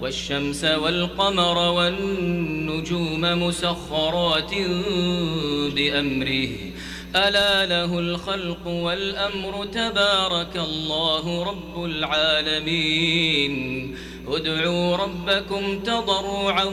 والشمس والقمر والنجوم مسخرات بأمره. ألا له الخلق والأمر تبارك الله رب العالمين. ادعوا ربكم تضرعا